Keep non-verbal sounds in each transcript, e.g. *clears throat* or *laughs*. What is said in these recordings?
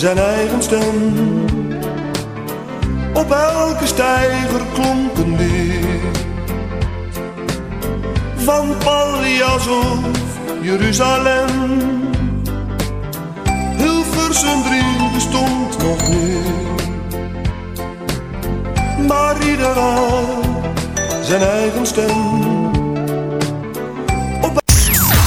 Zijn eigen stem. Op elke stijger klonk weer. Van Pallias of Jeruzalem. Hilversum drie bestond nog niet. Maar ieder had zijn eigen stem.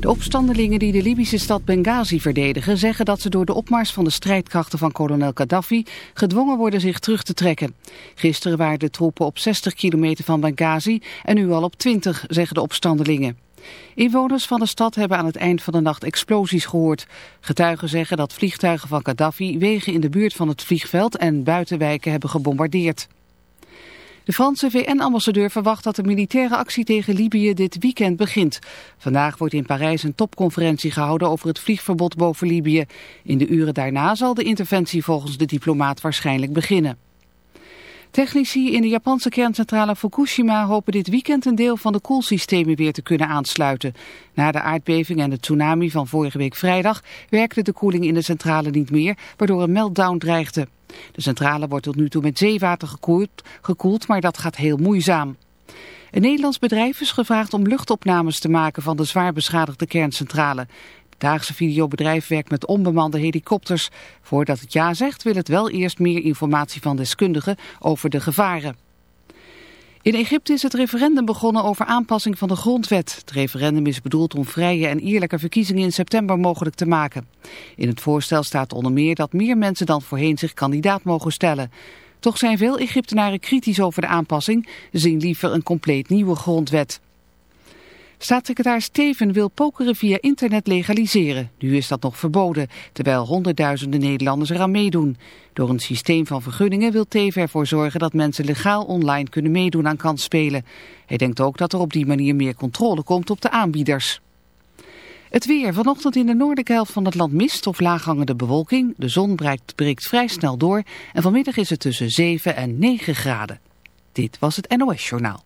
De opstandelingen die de Libische stad Benghazi verdedigen... zeggen dat ze door de opmars van de strijdkrachten van kolonel Gaddafi... gedwongen worden zich terug te trekken. Gisteren waren de troepen op 60 kilometer van Benghazi... en nu al op 20, zeggen de opstandelingen. Inwoners van de stad hebben aan het eind van de nacht explosies gehoord. Getuigen zeggen dat vliegtuigen van Gaddafi... wegen in de buurt van het vliegveld en buitenwijken hebben gebombardeerd. De Franse VN-ambassadeur verwacht dat de militaire actie tegen Libië dit weekend begint. Vandaag wordt in Parijs een topconferentie gehouden over het vliegverbod boven Libië. In de uren daarna zal de interventie volgens de diplomaat waarschijnlijk beginnen. Technici in de Japanse kerncentrale Fukushima hopen dit weekend een deel van de koelsystemen weer te kunnen aansluiten. Na de aardbeving en de tsunami van vorige week vrijdag werkte de koeling in de centrale niet meer, waardoor een meltdown dreigde. De centrale wordt tot nu toe met zeewater gekoeld, gekoeld maar dat gaat heel moeizaam. Een Nederlands bedrijf is gevraagd om luchtopnames te maken van de zwaar beschadigde kerncentrale. Het Daagse videobedrijf werkt met onbemande helikopters. Voordat het ja zegt wil het wel eerst meer informatie van deskundigen over de gevaren. In Egypte is het referendum begonnen over aanpassing van de grondwet. Het referendum is bedoeld om vrije en eerlijke verkiezingen in september mogelijk te maken. In het voorstel staat onder meer dat meer mensen dan voorheen zich kandidaat mogen stellen. Toch zijn veel Egyptenaren kritisch over de aanpassing. Zien liever een compleet nieuwe grondwet. Staatssecretaris Steven wil pokeren via internet legaliseren. Nu is dat nog verboden, terwijl honderdduizenden Nederlanders eraan meedoen. Door een systeem van vergunningen wil Teven ervoor zorgen dat mensen legaal online kunnen meedoen aan kansspelen. Hij denkt ook dat er op die manier meer controle komt op de aanbieders. Het weer. Vanochtend in de noordelijke helft van het land mist of laaghangende bewolking. De zon breekt, breekt vrij snel door en vanmiddag is het tussen 7 en 9 graden. Dit was het NOS Journaal.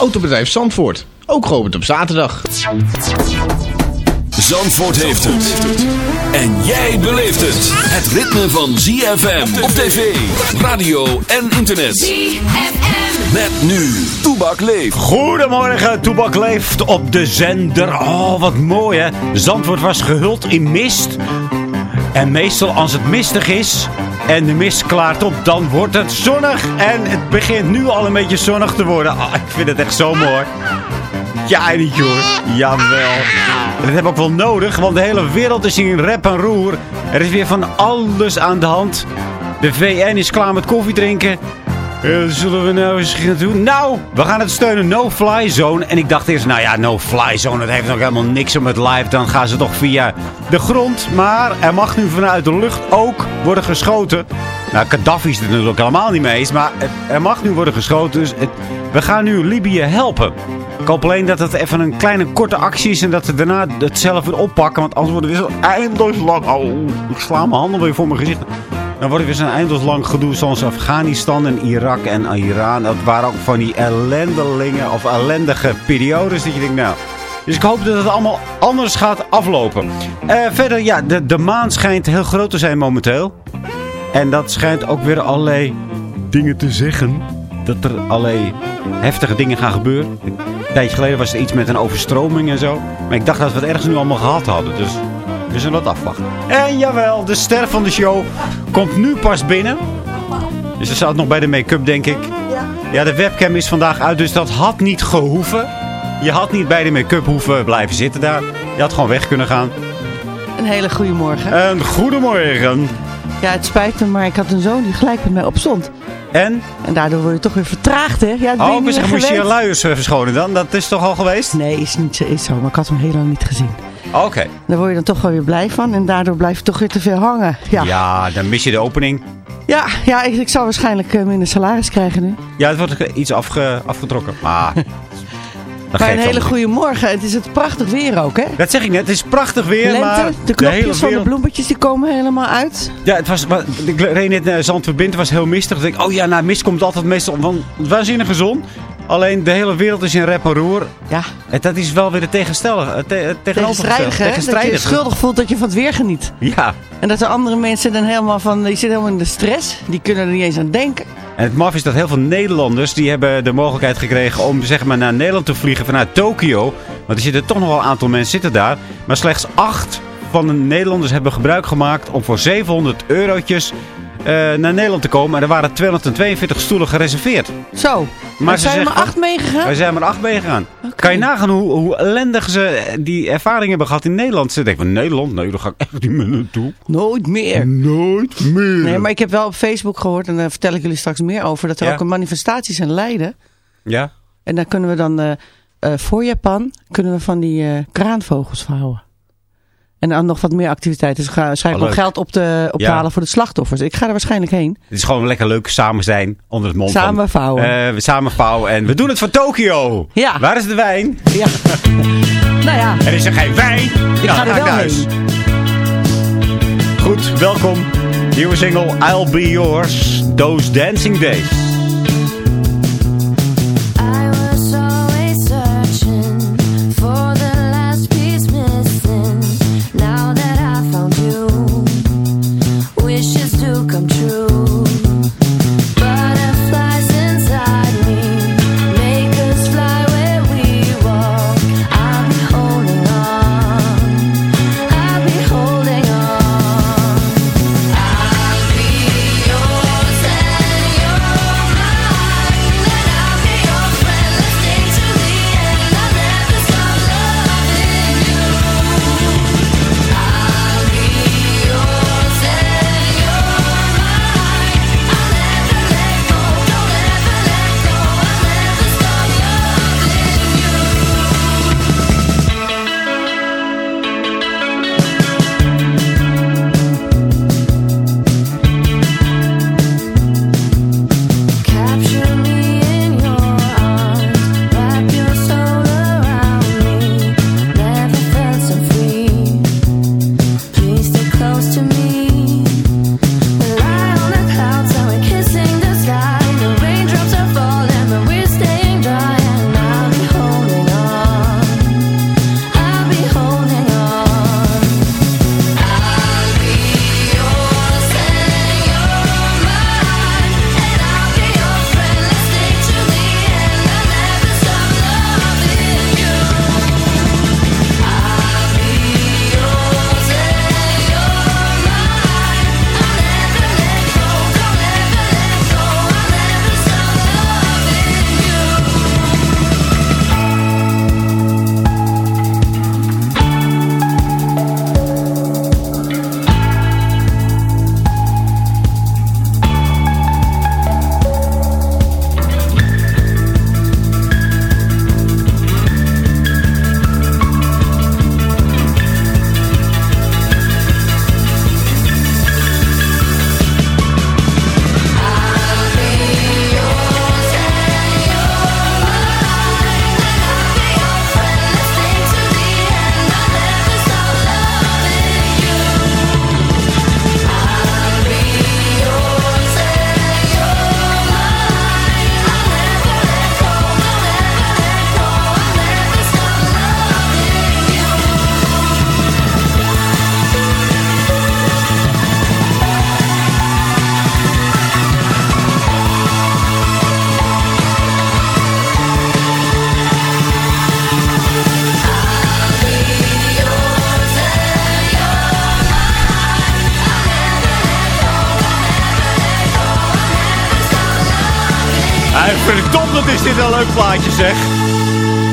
Autobedrijf Zandvoort, ook geopend op zaterdag. Zandvoort heeft het. En jij beleeft het. Het ritme van ZFM op tv, radio en internet. ZFM. Met nu, Toebak leeft. Goedemorgen, Toebak leeft op de zender. Oh, wat mooi hè. Zandvoort was gehuld in mist. En meestal als het mistig is en de mist klaart op, dan wordt het zonnig. En het begint nu al een beetje zonnig te worden. Ah, ik vind het echt zo mooi. Ja, niet hoor. Jawel. Dat heb ik ook wel nodig, want de hele wereld is in rep en roer. Er is weer van alles aan de hand. De VN is klaar met koffie drinken. Eh, zullen we nou eens gaan doen? Nou, we gaan het steunen. No Fly Zone. En ik dacht eerst, nou ja, No Fly Zone, dat heeft nog helemaal niks om met live. Dan gaan ze toch via de grond. Maar er mag nu vanuit de lucht ook worden geschoten. Nou, Gaddafi is er natuurlijk helemaal niet mee eens. Maar er mag nu worden geschoten. Dus we gaan nu Libië helpen. Ik hoop alleen dat het even een kleine korte actie is. En dat ze daarna het zelf weer oppakken. Want anders wordt het weer zo eindeloos lang. Oh, ik sla mijn handen weer voor mijn gezicht. Dan wordt weer zo'n eindeloos lang gedoe zoals Afghanistan en Irak en Iran. Dat waren ook van die ellendelingen of ellendige periodes dat je denkt, nou... Dus ik hoop dat het allemaal anders gaat aflopen. Eh, verder, ja, de, de maan schijnt heel groot te zijn momenteel. En dat schijnt ook weer allerlei dingen te zeggen. Dat er allerlei heftige dingen gaan gebeuren. Een tijdje geleden was er iets met een overstroming en zo. Maar ik dacht dat we het ergens nu allemaal gehad hadden. Dus we zullen dat afwachten. En jawel, de ster van de show komt nu pas binnen. Dus ze zat nog bij de make-up, denk ik. Ja, de webcam is vandaag uit, dus dat had niet gehoeven. Je had niet bij de make-up hoeven blijven zitten daar. Je had gewoon weg kunnen gaan. Een hele goede morgen. En goedemorgen. Ja, het spijt me, maar ik had een zoon die gelijk met mij opstond. En? En daardoor word je toch weer vertraagd, hè? Ja, Oh, zeggen, meer moest je je luiers eh, verschonen dan? Dat is toch al geweest? Nee, is niet zo, is zo, maar ik had hem heel lang niet gezien. Oké. Daar word je dan toch wel weer blij van en daardoor blijf je toch weer te veel hangen. Ja, ja. Ja, dan mis je de opening. ja, ik, ik zal waarschijnlijk eh, minder salaris krijgen nu. Ja, het wordt iets afge- afgetrokken. Maar, *laughs* dat Maar een hele goede morgen. Het is het prachtig weer ook, hè? Dat zeg ik net. Het is prachtig weer, maar... De knopjes van de bloemetjes die komen helemaal uit. Ja, het was, wa- ik reed net naar Zandvoort Het was heel mistig. Ik denk, oh ja, nou, mist komt altijd meestal van waanzinnige zon. Alleen de hele wereld is in rep en roer. Ja, En dat is wel weer de tegenstellige. Het te, het tegenovergestelde. tegenstrijdig, hè? Dat je schuldig voelt dat je van het weer geniet. Ja. En dat er andere mensen dan helemaal van, die zitten helemaal in de stress. Die kunnen er niet eens aan denken. En het maf is dat heel veel Nederlanders... die hebben de mogelijkheid gekregen om zeg maar, naar Nederland te vliegen vanuit Tokio. Want er zitten toch nog wel een aantal mensen zitten daar. Maar slechts acht van de Nederlanders hebben gebruik gemaakt... om voor 700 eurotjes naar Nederland te komen. En er waren 242 stoelen gereserveerd. Zo. Maar ze zijn er maar acht meegegaan? Wij zijn maar acht meegegaan. Oké. Kan je nagaan hoe, hoe ellendig ze die ervaring hebben gehad in Nederland? Ze denken van Nederland? Nee, daar ga ik echt niet meer naartoe. Nooit meer. Nooit meer. Nee, maar ik heb wel op Facebook gehoord, en daar vertel ik jullie straks meer over, dat er Ja. ook een manifestatie is in Leiden. Ja? En daar kunnen we dan eh, eh, voor Japan kunnen we van die eh, kraanvogels vouwen. En dan nog wat meer activiteiten. Dus we gaan waarschijnlijk Oh, nog geld op te, ophalen voor de slachtoffers. Ik ga er waarschijnlijk heen. Het is gewoon lekker leuk samen zijn onder het mond Samen vouwen. we samen vouwen en we doen het voor Tokio. Ja. Waar is de wijn? Ja. *laughs* nou ja, Er is er geen wijn. Ik ga er wel thuis. Goed, welkom. Nieuwe single I'll Be Yours. Those Dancing Days.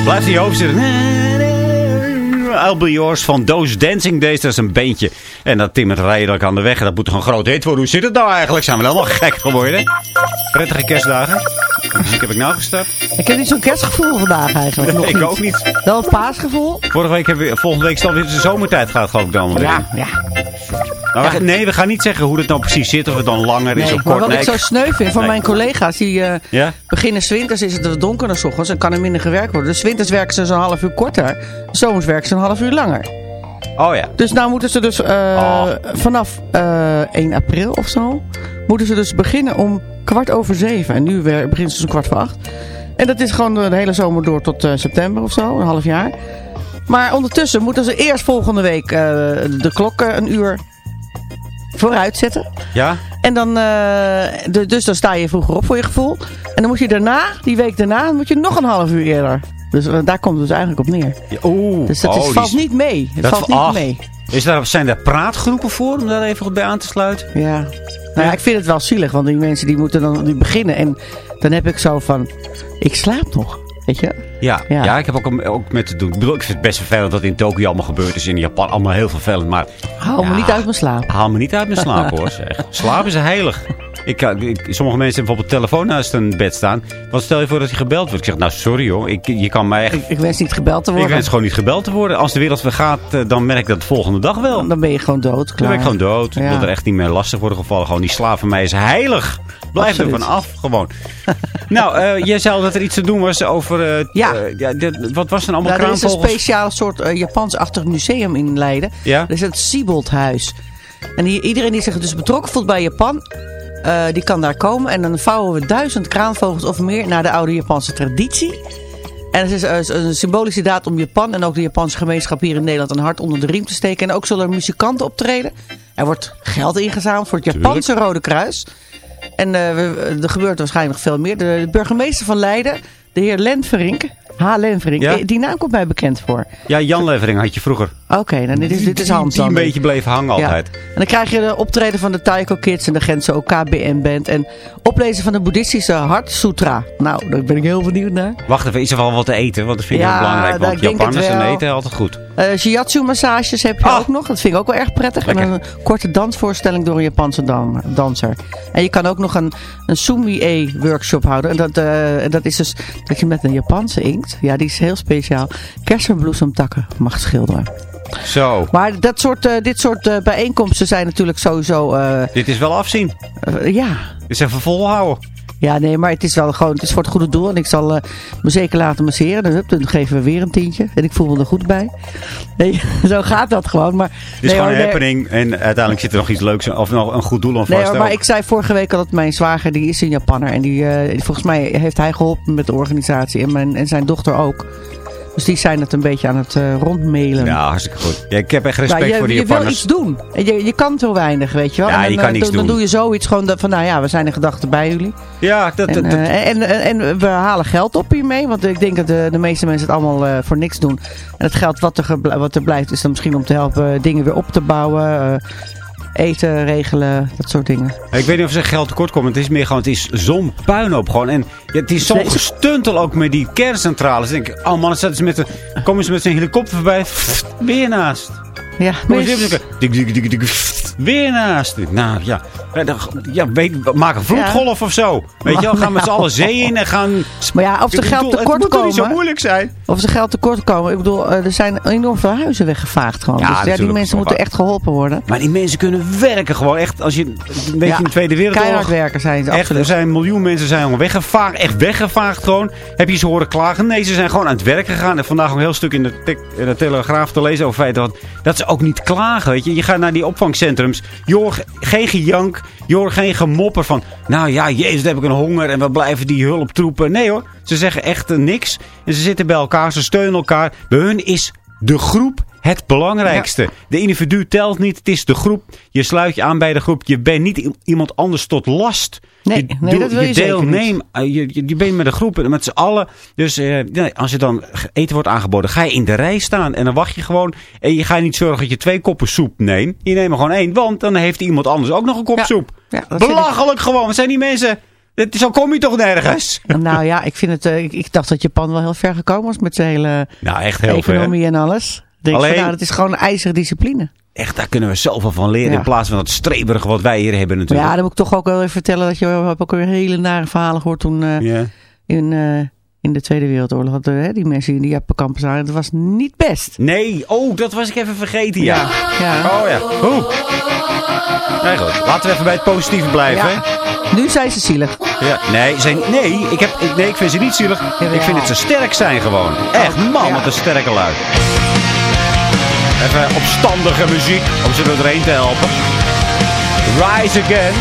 Blijft in je hoofd zitten. I'll be yours van Those Dancing Days. Dat is een beentje. En dat timmert rijden aan de weg. En dat moet toch een groot hit worden. Hoe zit het nou eigenlijk? Zijn we helemaal gek geworden? Prettige kerstdagen. Ik heb ik nou gestart? Ik heb niet zo'n kerstgevoel vandaag eigenlijk. Nog *laughs* ik niet. ook niet. Wel een paasgevoel. Vorige week hebben we, volgende week is het alweer de zomertijd gaat geloof ik dan. weer. Ja, ja. Maar nee, we gaan niet zeggen hoe het nou precies zit. Of het dan langer is of maar kort. wat Nee, ik zo sneu vind van Nee. mijn collega's, die eh, Ja? beginnen 's winters is het wat donkerder ochtends en kan er minder gewerkt worden. Dus winters werken ze zo'n half uur korter, zomers werken ze een half uur langer. Oh ja. Dus nou moeten ze dus eh, Oh. vanaf eh 1 april of zo, moeten ze dus beginnen om kwart over zeven. En nu wer- beginnen ze dus om kwart voor acht. En dat is gewoon de hele zomer door tot eh, september of zo, een half jaar. Maar ondertussen moeten ze eerst volgende week eh, de klok eh, een uur vooruit zetten. Ja? En dan, eh, de, dus dan sta je vroeger op voor je gevoel. En dan moet je daarna, die week daarna, moet je nog een half uur eerder. Dus eh, daar komt het dus eigenlijk op neer. Ja. Dus dat Oh, is, valt niet mee. Het dat valt va- niet ach. mee. Is daar, zijn daar praatgroepen voor om daar even goed bij aan te sluiten? Ja. Nou ja, ik vind het wel zielig, want die mensen die moeten dan die beginnen. En dan heb ik zo van, ik slaap nog. Weet je? Ja, ja. Ja. ik heb ook, ook met te doen. Ik bedoel, ik vind het best vervelend dat in Tokio allemaal gebeurd is. In Japan allemaal heel vervelend. Maar Hou me niet uit mijn slaap. haal me niet uit mijn slaap *laughs* hoor. Zeg. Slaap is heilig. Ik, kan- ik, sommige mensen hebben bijvoorbeeld telefoon naast hun bed staan. Want stel je voor dat je gebeld wordt. Ik zeg, nou sorry hoor. Ik, je kan mij echt... Ik, ik wens niet gebeld te Ik worden. wens gewoon niet gebeld te worden. Als de wereld vergaat, eh, dan merk ik dat de volgende dag wel. Dan ben je gewoon dood. Dan Klaar. ben ik gewoon dood. Ik wil er echt niet meer lastig worden gevallen. Gewoon die slaap van mij is heilig. Blijf er van af, gewoon. *laughs* nou, eh, jij zei dat er iets te doen was over... eh, Ja. Eh, ja dit- wat was er allemaal Nou, er is een kraanvogels? speciaal soort eh, Japans-achtig museum in Leiden. Ja? Dat is het Sieboldhuis. En iedereen die zich dus betrokken voelt bij Japan, eh, die kan daar komen. En dan vouwen we duizend kraanvogels of meer naar de oude Japanse traditie. En het is eh, een symbolische daad om Japan en ook de Japanse gemeenschap hier in Nederland een hart onder de riem te steken. En ook zullen er muzikanten optreden. Er wordt geld ingezameld voor het Japanse Rode Kruis. En eh, er gebeurt waarschijnlijk veel meer. De burgemeester van Leiden, de heer Lenverink, H. Lenverink, Ja? die naam komt mij bekend voor. Ja, Jan Levering had je vroeger. Oké, dan dit is, dit is Hans Die een beetje bleef hangen Ja. altijd. En dan krijg je de optreden van de Taiko Kids en de Gentse OKBN Band. En oplezen van de boeddhistische Hart Sutra. Nou, daar ben ik heel benieuwd naar. Wacht even, is er wel wat te eten? Want dat vind ik Ja, heel belangrijk. dat- Want Japanners en eten altijd goed. Eh shiatsu massages heb je Ah. ook nog. Dat vind ik ook wel erg prettig. Lekker. En een korte dansvoorstelling door een Japanse dan, danser. En je kan ook nog een, een sumi-e workshop houden. En dat, eh, en dat is dus dat je met een Japanse inkt, ja die is heel speciaal, kersenbloesemtakken mag schilderen. Zo, Maar dat soort, eh, dit soort eh, bijeenkomsten zijn natuurlijk sowieso, eh, dit is wel afzien. ja... Dit is even volhouden. Ja, nee, maar het is wel gewoon, het is voor het goede doel. En ik zal me zeker laten masseren. Dan, hup, dan geven we weer een tientje. En ik voel me er goed bij. Nee, *laughs* zo gaat dat gewoon. Maar, Het is nee, gewoon een nee, happening. En uiteindelijk zit er nog iets leuks of nog een goed doel aan Nee, vast. hoor, maar ik zei vorige week al dat mijn zwager, die is een Japanner. En die, die- volgens mij heeft hij geholpen met de organisatie. En, mijn, en zijn dochter ook. Dus die zijn het een beetje aan het eh, rondmailen. Ja, hartstikke goed. Ja, ik heb echt respect je, voor de je wil Japanners. iets doen. En Je, je kan zo weinig, weet je wel. Ja, En dan, je kan eh, niks dan, dan doen. doe je zoiets gewoon dat van, nou ja, we zijn in gedachten bij jullie. Ja, dat, En, dat, dat- eh, en, en, en we halen geld op hiermee. Want ik denk dat de, de meeste mensen het allemaal voor niks doen. En het geld wat er, wat er blijft is dan misschien om te helpen dingen weer op te bouwen. Eten regelen, dat soort dingen. Ik weet niet of ze geld tekort komen. Het is meer gewoon, het is zo'n puinhoop gewoon. En ja, het is zo'n Nee. gestuntel ook met die kerncentrales. Dan denk ik, oh man, dan met een, komen ze met zijn helikopter voorbij. Pff, weer naast. Ja, maar Weer naast. Nou ja, Ja, weet, maak een vloedgolf of zo. Weet je wel, gaan met z'n allen zee in en gaan... maar ja, of ze geld bedoel, tekort Het moet toch niet zo komen. moeilijk zijn? Of ze geld tekort komen. Ik bedoel, eh, er zijn enorm veel huizen weggevaagd gewoon. Ja, dus ja, die mensen moeten echt geholpen worden. Maar die mensen kunnen werken gewoon echt. Als je een beetje Ja, in de Tweede Wereldoorlog... Keihard werken zijn ze, Echt, er zijn miljoen mensen zijn gewoon weggevaagd. Echt weggevaagd gewoon. Heb je ze horen klagen? Nee, ze zijn gewoon aan het werk gegaan. En vandaag een heel stuk in de, in de Telegraaf te lezen over het feit dat, dat ze ook niet klagen. Weet je. je gaat naar die opvangcentrums. Je hoort geen gejank. Je hoort geen gemopper van... Nou ja, jezus, heb ik een honger en we blijven die hulptroepen. Nee hoor, ze zeggen echt niks. En ze zitten bij elkaar, ze steunen elkaar. Bij hun is de groep het belangrijkste. De individu telt niet, het is de groep. Je sluit je aan bij de groep. Je bent niet iemand anders tot last. Nee, je, nee, wil je deelneem, eh, je, je, bent met de groep, met z'n allen. Dus eh, als je dan eten wordt aangeboden, ga je in de rij staan. En dan wacht je gewoon. En je gaat niet zorgen dat je twee koppen soep neemt. Je neemt er gewoon één, want dan heeft iemand anders ook nog een kop soep. Belachelijk gewoon. Zijn die mensen... Zo kom je toch nergens? *laughs* Nou ja, ik, vind het, eh, ik, dacht dat Japan wel heel ver gekomen was met zijn hele nou, echt heel economie en alles. Denk Alleen, nou, van, het is gewoon een discipline. Echt, daar kunnen we zoveel van leren. In plaats van dat streberige wat wij hier hebben natuurlijk. Ja, dan moet ik toch ook wel even vertellen dat je hebt ook weer hele nare verhalen gehoord toen eh, in... Eh, in de Tweede Wereldoorlog hadden eh, mensen die mensen in die jappenkampen zaten. Dat was niet best. Nee, oh, dat was ik even vergeten, ja. ja. ja. Oh ja. Oeh. Laten we even bij het positieve blijven. Nu zijn ze zielig. Ja. Nee, zijn, nee, ik heb, nee, ik vind ze niet zielig. ik vind dat ze sterk zijn gewoon. Echt, oh, man, wat een sterke luid. Even opstandige muziek om ze doorheen te helpen. Rise Again,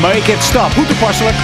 Make It Stop. Hoe toepasselijk.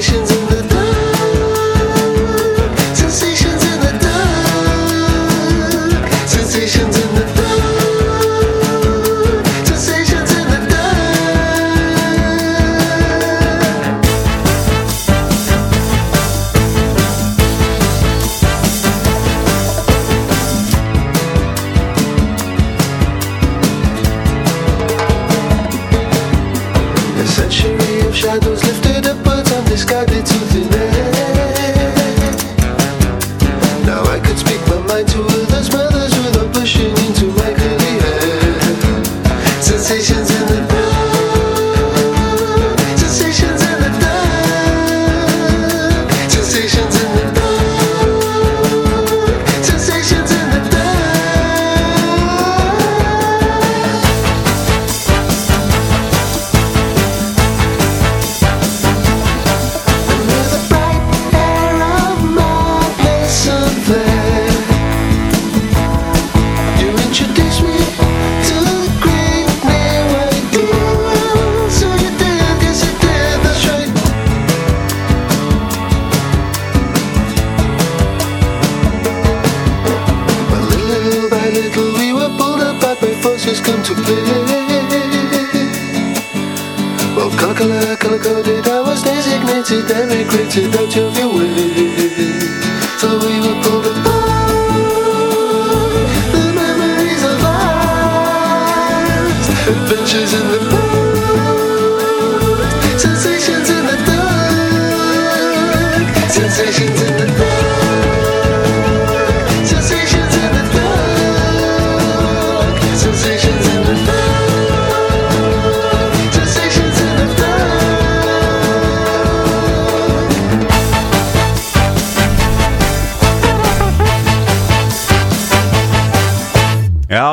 conversations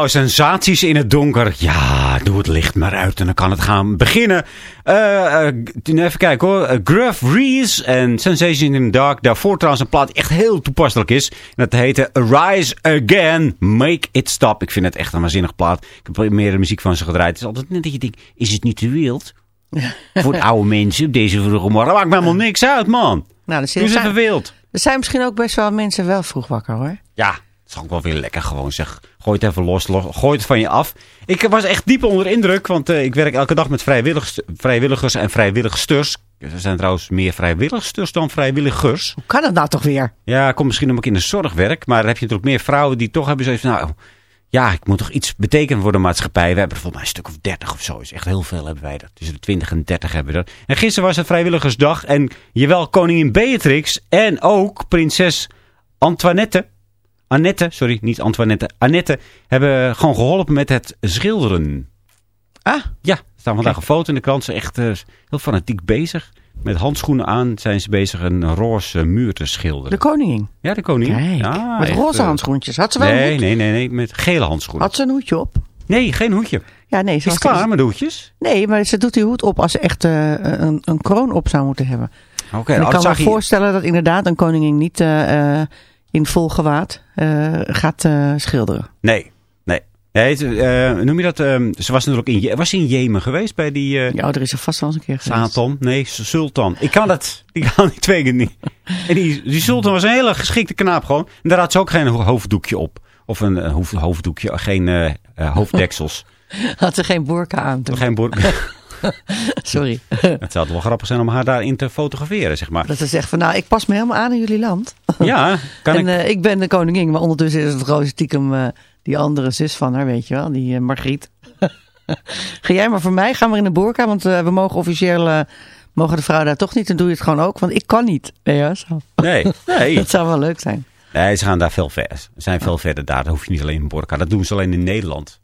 Ja, sensaties in het donker. Ja, doe het licht maar uit en dan kan het gaan beginnen. Eh, eh, even kijken hoor. Eh, Gruff Reese en Sensation in the Dark. Daarvoor trouwens een plaat die echt heel toepasselijk is. En dat heette Rise Again, Make It Stop. Ik vind het echt een waanzinnig plaat. Ik heb meer muziek van ze gedraaid. Het is altijd net dat je denkt, is het niet te wild? *laughs* Voor de oude mensen op deze vroege morgen. Maakt me helemaal niks uit, man. Nou, eens zijn, even wild. er zijn misschien ook best wel mensen wel vroeg wakker hoor. Ja, het is ook wel weer lekker gewoon zeg. Gooi het even los, los gooi het van je af. Ik was echt diep onder de indruk, want eh, ik werk elke dag met vrijwilligers, vrijwilligers en vrijwilligsters. Er zijn trouwens meer vrijwilligsters dan vrijwilligers. Hoe kan dat nou toch weer? Ja, ik kom misschien omdat ik in de zorg werk, maar dan heb je natuurlijk meer vrouwen die toch hebben zoiets van, nou, ja, ik moet toch iets betekenen voor de maatschappij. We hebben volgens mij een stuk of 30 of zo. Is echt heel veel hebben wij dat. Tussen de 20 en 30 hebben we dat. En gisteren was het vrijwilligersdag en jawel, koningin Beatrix en ook prinses Antoinette. Annette, sorry, niet Antoinette. Annette hebben gewoon geholpen met het schilderen. Ah, Ja, er staan vandaag een foto in de krant. Ze zijn echt eh, heel fanatiek bezig. Met handschoenen aan zijn ze bezig een roze muur te schilderen. de koningin. Ja, de koningin. Kijk, Ja, met echt, roze eh, handschoentjes. Had ze wel een Nee, nee, nee, nee, met gele handschoenen. Had ze een hoedje op? Nee, geen hoedje. Ja, nee. Ze Is het klaar met de hoedjes? Nee, maar ze doet die hoed op als ze echt eh, een, een kroon op zou moeten hebben. Oké, ik dat kan me voorstellen dat inderdaad een koningin niet in vol gewaad eh, gaat eh, schilderen. Nee, nee. eh, noem je dat? ehm, ze was natuurlijk in, Je- was in Jemen geweest bij die eh Ja, er is er vast wel eens een keer geweest. Satan. Nee, Sultan. Ik kan dat. Ik kan die twee keer niet. En die, die Sultan was een hele geschikte knaap gewoon. En daar had ze ook geen ho- hoofddoekje op. Of een hoofd, hoofddoekje, geen hoofddeksels. *laughs* Had ze geen boerka aan toen. geen boor- *laughs* *laughs* Sorry. *laughs* Het zou wel grappig zijn om haar daarin te fotograferen, zeg maar. Dat ze zegt van nou, ik pas me helemaal aan in jullie land. *laughs* Ja, kan en ik... eh, ik ben de koningin, maar ondertussen is het gewoon stiekem eh, die andere zus van haar, weet je wel, die eh, Margriet. Ga jij maar voor mij, ga maar in de boerka, want we mogen officieel, mogen de vrouwen daar toch niet, dan doe je het gewoon ook, want ik kan niet. Ja, zo. Nee, nee. Dat zou wel leuk zijn. Nee, ze gaan daar veel verder. Ze zijn veel verder daar. Dat hoef je niet alleen in Borka. Dat doen ze alleen in Nederland.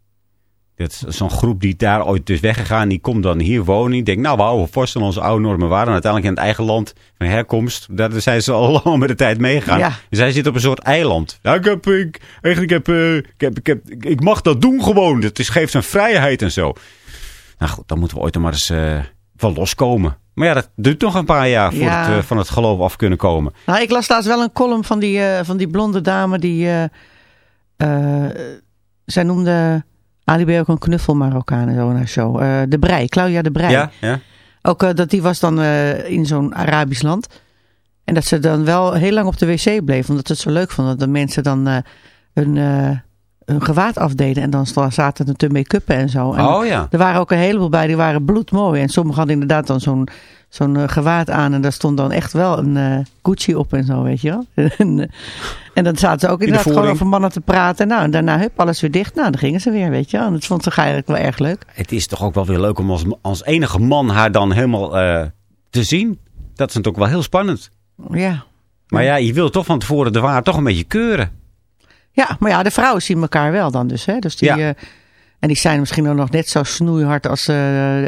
Zo'n groep die daar ooit dus weggegaan. Die komt dan hier wonen. Die denkt, nou, we houden vast aan onze oude normen waren. En uiteindelijk in het eigen land van herkomst. Daar zijn ze al *laughs* lang met de tijd meegegaan. Ja. Dus zij zit op een soort eiland. Ja, ik heb, ik, eigenlijk heb, eh, ik heb, ik heb, ik, mag dat doen gewoon. Het is, geeft een vrijheid en zo. Nou goed, dan moeten we ooit er maar eens eh, van loskomen. Maar ja, dat duurt nog een paar jaar voor Ja. het eh, van het geloof af kunnen komen. Nou, ik las laatst wel een column van die, eh, van die blonde dame die, eh, eh, zij noemde Ali B ook een knuffel Marokkaan en zo in haar show. Eh, de Brei, Claudia de Brei. Ja, ja. Ook eh, dat die was dan eh, in zo'n Arabisch land. En dat ze dan wel heel lang op de wc bleef. Omdat ze het zo leuk vond. Dat de mensen dan hun, hun gewaad afdeden. En dan zaten er te make-uppen en zo. En Oh ja. er waren ook een heleboel bij die waren bloedmooi. En sommigen hadden inderdaad dan zo'n zo'n eh, gewaad aan. En daar stond dan echt wel een eh, Gucci op en zo, weet je wel. *laughs* en, eh, en dan zaten ze ook inderdaad gewoon over mannen te praten. Nou, en daarna, hup, alles weer dicht. Nou, dan gingen ze weer, weet je wel. En dat vond ze eigenlijk wel erg leuk. Het is toch ook wel weer leuk om als, als enige man haar dan helemaal te zien. Dat is natuurlijk wel heel spannend. Ja. Maar ja, je wil toch van tevoren de waar toch een beetje keuren. Ja, maar ja, de vrouwen zien elkaar wel dan dus. Hè? dus die, Ja. Eh, en die zijn misschien ook nog net zo snoeihard als eh,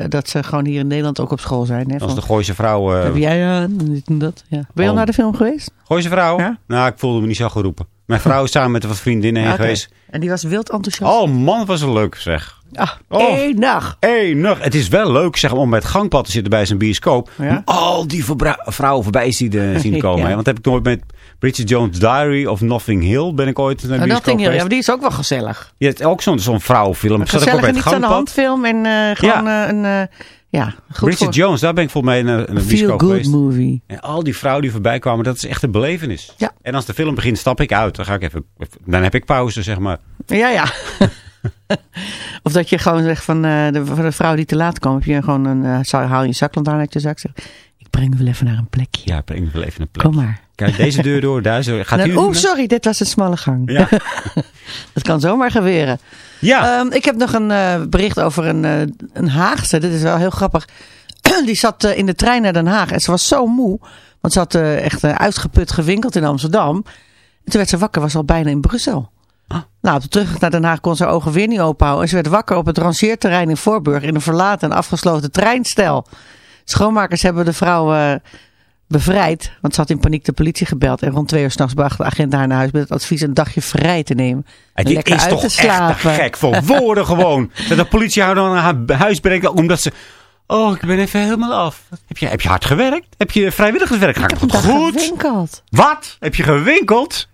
dat ze gewoon hier in Nederland ook op school zijn. Hè? Als Van, de Gooise vrouw... Eh heb jij dit en dat. Ja. Ben je al Oh. naar de film geweest? Gooise vrouw? Ja? Nou, ik voelde me niet zo geroepen. Mijn vrouw is samen met wat vriendinnen heen geweest. En die was wild enthousiast. Oh man, was het leuk zeg. Ah, Oh. enig. Enig. Het is wel leuk zeg, om bij het gangpad te zitten bij zijn bioscoop. Ja? Om al die vrouwen voorbij zien, eh, zien *laughs* komen. Ja. hè. Want dat heb ik nooit met Bridget Jones' Diary of Nothing Hill ben ik ooit naar de En bioscoop dat ding hier, ja, die is ook wel gezellig. Je hebt ook zo'n zo'n vrouwenfilm. Een gezellige, het niet zo'n handfilm en eh, gewoon eh, een, eh, ja, goed Bridget voor Jones, daar ben ik volgens mij naar een feel good geweest. movie. En al die vrouwen die voorbij kwamen, dat is echt een belevenis. Ja. En als de film begint, stap ik uit. Dan, ga ik even, dan heb ik pauze, zeg maar. Ja, ja. *laughs* of dat je gewoon zegt van eh, de, de vrouw die te laat komt, heb je gewoon een, zou- haal je een zaklantaarn uit je zak. Zeg, ik breng u wel even naar een plekje. Ja, breng wel even een plek. Kom maar. Kijk, deze deur door, daar zo. Gaat Dan- u Oeh, sorry, dit was een smalle gang. Ja. *laughs* Dat kan zomaar gebeuren. ja. Ehm, ik heb nog een eh, bericht over een, eh, een Haagse. Dit is wel heel grappig. *clears throat* Die zat eh, in de trein naar Den Haag. En ze was zo moe. Want ze had eh, echt uitgeput gewinkeld in Amsterdam. En toen werd ze wakker. Was al bijna in Brussel. Ah. Nou, op de naar Den Haag kon ze haar ogen weer niet openhouden. En ze werd wakker op het rangeerterrein in Voorburg. In een verlaten en afgesloten treinstel. Schoonmakers hebben de vrouw eh, bevrijd. Want ze had in paniek de politie gebeld. En rond twee uur s'nachts bracht de agent haar naar huis met het advies een dagje vrij te nemen. En lekker is toch echt gek voor woorden gewoon. *laughs* Dat de politie haar dan naar haar huis brengt omdat ze... Oh, ik ben even helemaal af. Heb je, heb je hard gewerkt? Heb je vrijwilligerswerk Ik heb gedaan? dag Goed. gewinkeld. Wat? Heb je gewinkeld?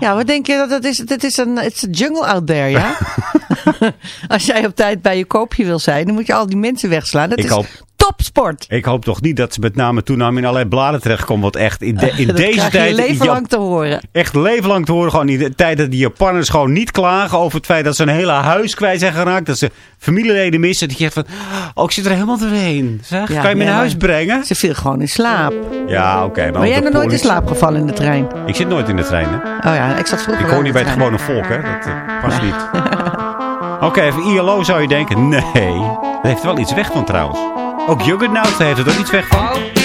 Ja, wat denk je? Dat is, het is een it's a jungle out there, ja? *laughs* *laughs* Als jij op tijd bij je koopje wil zijn, dan moet je al die mensen wegslaan. Dat Ik is hoop- topsport. Ik hoop toch niet dat ze met name toename in allerlei bladen terechtkomt. Want echt in, de, *laughs* in deze tijd... je leven lang te horen. Echt leven lang te horen. Gewoon in de tijd dat die Japanners gewoon niet klagen over het feit dat ze een hele huis kwijt zijn geraakt. Dat ze familieleden missen. Dat je echt van, oh ik zit er helemaal doorheen. Zeg, Ja, kan je me naar huis brengen? Ze viel gewoon in slaap. Ja, oké. maar Ben jij nog nooit in slaap gevallen in de trein? Ik zit nooit in de trein, hè? Oh ja, ik zat vroeger Ik hoor niet bij het gewone volk, hè? Dat eh, past niet. *laughs* Oké, even ILO zou je denken. Nee. Dat heeft wel iets weg van trouwens. Ook Juggernaut heeft er ook iets weg van.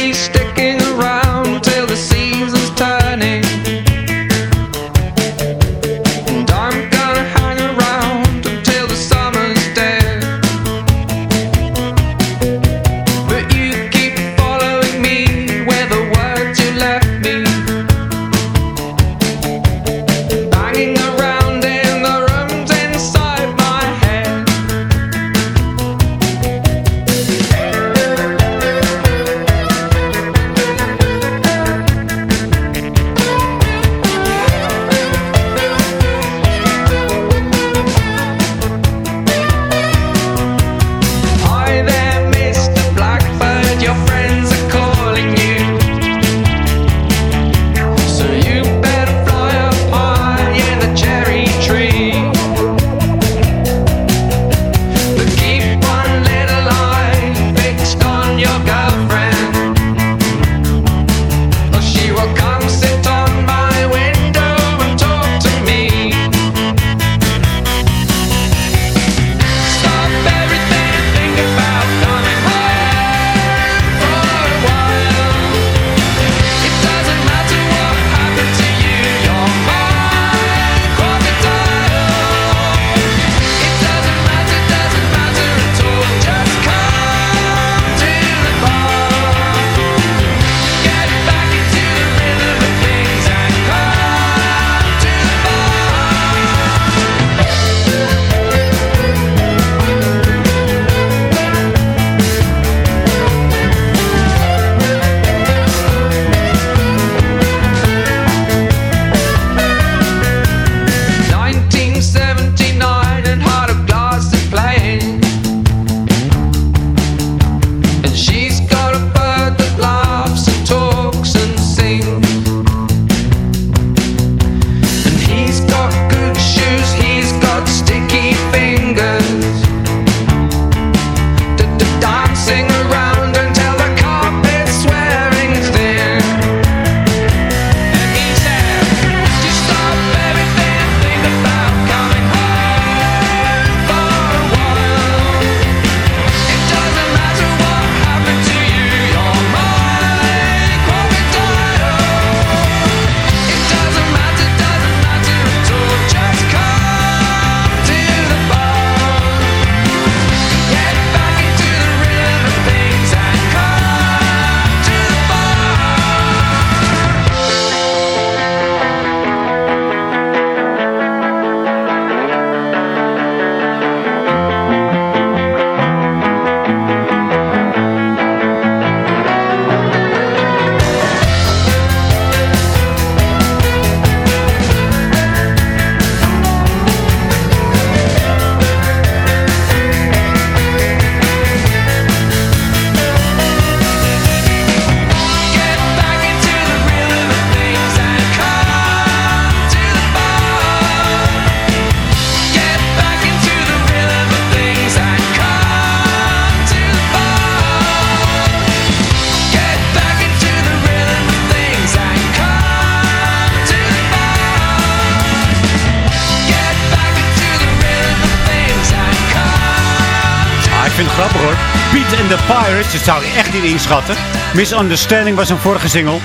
The Pirates, dat zou ik echt niet inschatten. Misunderstanding was een vorige single.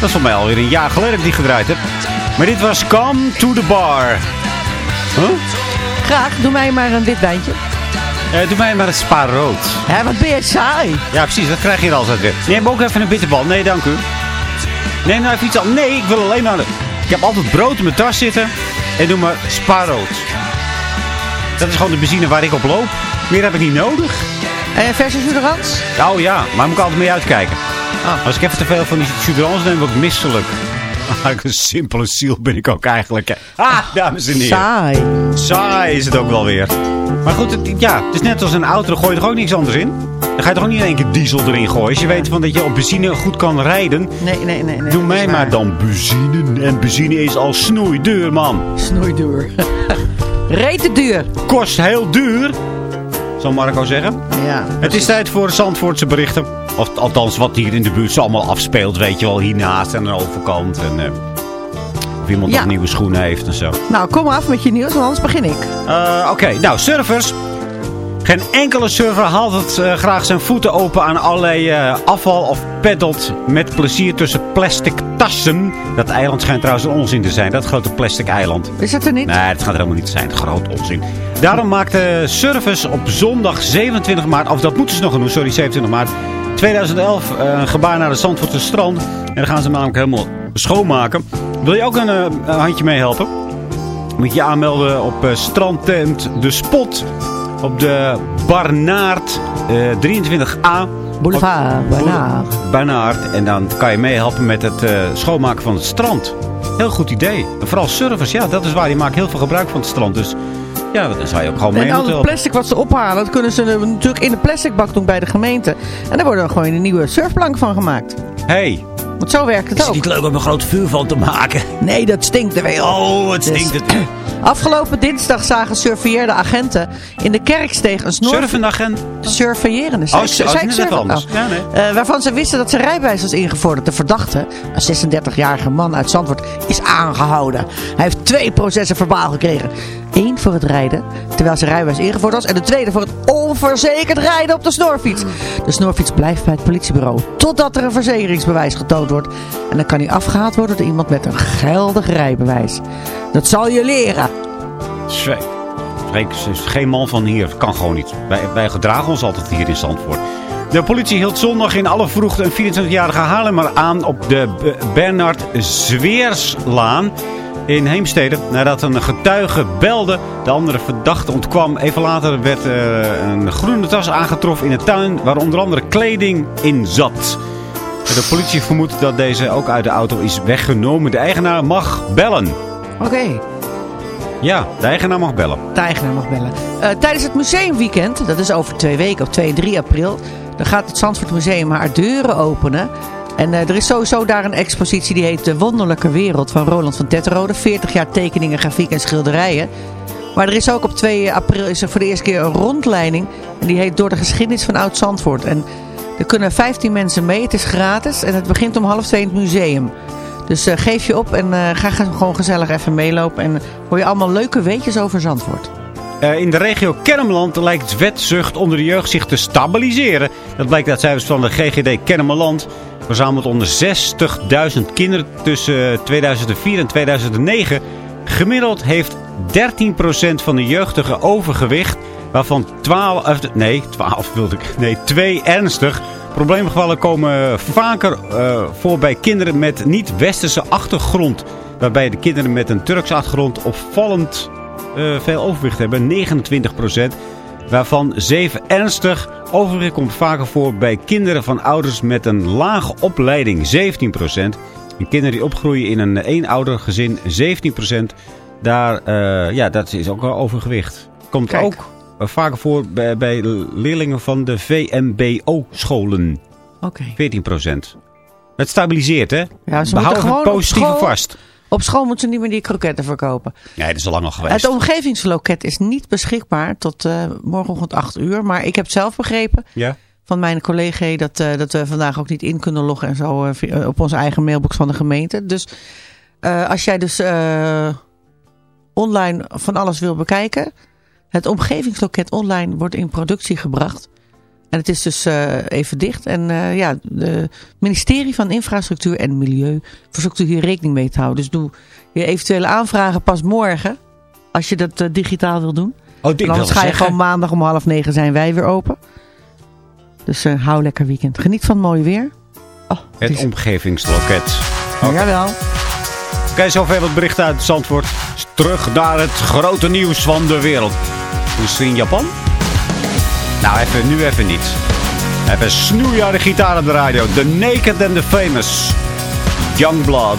Dat is voor mij alweer een jaar geleden dat ik die gedraaid heb. Maar dit was Come to the Bar. Huh? Graag, doe mij maar een wit wijntje. Eh, doe mij maar een spa rood. Hé, wat ben je saai. Ja, precies, dat krijg je er altijd weer. Neem ook even een bitterbal. Nee, dank u. Neem nou even iets aan. Nee, ik wil alleen maar... Ik heb altijd brood in mijn tas zitten. En doe maar spa rood. Dat is gewoon de benzine waar ik op loop. Meer heb ik niet nodig. En versus Uderans? Oh ja, maar moet ik altijd mee uitkijken. Oh. Als ik even te veel van die suderans neem, word ik misselijk. *laughs* Een simpele ziel ben ik ook eigenlijk. hè. Ah, dames en heren. Saai. Saai is het ook wel weer. Maar goed, het, ja, het is net als een auto, daar gooi je er ook niks anders in. Dan ga je toch ook niet in één keer diesel erin gooien. Als je weet van dat je op benzine goed kan rijden. Nee, nee, nee. nee Doe mij maar dan benzine. En benzine is al snoeiduur, man. Snoeiduur. *laughs* Rete duur. Kost heel duur. Zal Marco zeggen. Ja. Het is tijd voor Zandvoortse berichten. Of althans, wat hier in de buurt zo allemaal afspeelt. Weet je wel, hiernaast en aan de overkant. En, eh, of iemand Ja. nog nieuwe schoenen heeft en zo. Nou, kom af met je nieuws, want anders begin ik. Eh, Oké, nou, surfers. Geen enkele surfer haalt het eh, graag zijn voeten open aan allerlei eh, afval of peddelt met plezier tussen plastic tassen. Dat eiland schijnt trouwens een onzin te zijn, dat grote plastic eiland. Is dat er niet? Nee, het gaat er helemaal niet zijn. Groot onzin. Daarom maakten surfers op zondag 27 maart, of dat moeten ze nog doen, sorry, 27 maart 2011, eh, een gebaar naar de Zandvoortse strand. En dan gaan ze hem namelijk helemaal schoonmaken. Wil je ook een, een handje meehelpen? Moet je je aanmelden op strandtent De Spot. Op de Barnaard eh, 23A. Boulevard, Barnaard. Barnaard. En dan kan je meehelpen met het eh, schoonmaken van het strand. Heel goed idee. En vooral surfers, ja, dat is waar. Die maken heel veel gebruik van het strand. Dus ja, dan zou je ook gewoon mee En al het plastic wat ze ophalen, dat kunnen ze natuurlijk in de plastic bak doen bij de gemeente. En daar worden er gewoon een nieuwe surfplank van gemaakt. hey, Want zo werkt het ook. leuk om een groot vuur van te maken? Nee, dat stinkt er weer. Oh, het stinkt het. Afgelopen dinsdag zagen surveilleerde agenten in de kerksteeg een snor... Surfende agent. Surveillerende. Oh, zei ik net anders. Oh. Ja, nee. Eh, waarvan ze wisten dat zijn rijbewijs was ingevorderd. De verdachte, een 36-jarige man uit Zandvoort, is aangehouden. Hij heeft twee processen verbaal gekregen. Eén voor het rijden, terwijl zijn rijbewijs ingevorderd was. En de tweede voor het onverzekerd rijden op de snorfiets. De snorfiets blijft bij het politiebureau. Totdat er een verzekeringsbewijs getoond wordt. En dan kan hij afgehaald worden door iemand met een geldig rijbewijs. Dat zal je leren. Zweek. Zweek is geen man van hier. Kan gewoon niet. Wij, gedragen ons altijd hier in Zandvoort. De politie hield zondag in alle vroegte een 24-jarige Haarlemmer aan op de Bernard Zweerslaan in Heemstede. Nadat een getuige belde, de andere verdachte ontkwam. Even later werd eh, een groene tas aangetroffen in een tuin waar onder andere kleding in zat. De politie vermoedt dat deze ook uit de auto is weggenomen. De eigenaar mag bellen. Oké. Ja, de eigenaar mag bellen. de eigenaar mag bellen. Eh, tijdens het museumweekend, dat is over twee weken, op 2 en 3 april, dan gaat het Zandvoort Museum haar deuren openen. En eh, er is sowieso daar een expositie die heet De Wonderlijke Wereld van Roland van Tetterode. 40 jaar tekeningen, grafiek en schilderijen. Maar er is ook op 2 april is er voor de eerste keer een rondleiding. En die heet Door de geschiedenis van Oud-Zandvoort. En er kunnen 15 mensen mee. Het is gratis en het begint om half twee in het museum. Dus eh, geef je op en eh, ga ge- gewoon gezellig even meelopen. En hoor je allemaal leuke weetjes over Zandvoort. Eh, in de regio Kennemerland lijkt wetzucht onder de jeugd zich te stabiliseren. Dat blijkt uit cijfers van de GGD Kennemerland. Verzameld onder 60.000 kinderen tussen 2004 en 2009. Gemiddeld heeft 13% van de jeugdigen overgewicht. Waarvan 12, eh, nee 12 wilde ik, nee 2 ernstig. Probleemgevallen komen vaker eh, voor bij kinderen met niet-westerse achtergrond. Waarbij de kinderen met een Turkse achtergrond opvallend eh, veel overwicht hebben. 29% Waarvan 7 ernstig. Overwicht komt vaker voor bij kinderen van ouders met een lage opleiding. 17 En kinderen die opgroeien in een eenoudergezin. 17% Daar, eh, ja, dat is ook wel overgewicht. Komt Kijk. ook vaker voor bij, bij leerlingen van de VMBO-scholen. Oké. 14% Het stabiliseert, hè? Ja, ze Behoud moeten het gewoon positieve vast. Op school moeten ze niet meer die kroketten verkopen. Nee, dat is al lang al geweest. Het omgevingsloket is niet beschikbaar tot eh, morgenochtend 8 uur. Maar ik heb zelf begrepen Ja? van mijn collega dat, eh, dat we vandaag ook niet in kunnen loggen en zo eh, op onze eigen mailbox van de gemeente. Dus eh, als jij dus eh, online van alles wil bekijken, Het omgevingsloket online wordt in productie gebracht. En het is dus eh, even dicht. En eh, ja, het ministerie van Infrastructuur en Milieu verzoekt u hier rekening mee te houden. Dus doe je eventuele aanvragen pas morgen. Als je dat eh, digitaal wil doen. Oh, anders wil ga je zeggen. gewoon maandag om half negen zijn wij weer open. Dus eh, hou lekker weekend. Geniet van het mooie weer. Oh, het Het is... omgevingsloket. Oké, Jawel. Oké, zover wat berichten uit Zandvoort. Terug naar het grote nieuws van de wereld. Misschien Japan? Nou, even, nu even niet. Even snoeiharde gitaar op de radio. The Naked and the Famous. Youngblood.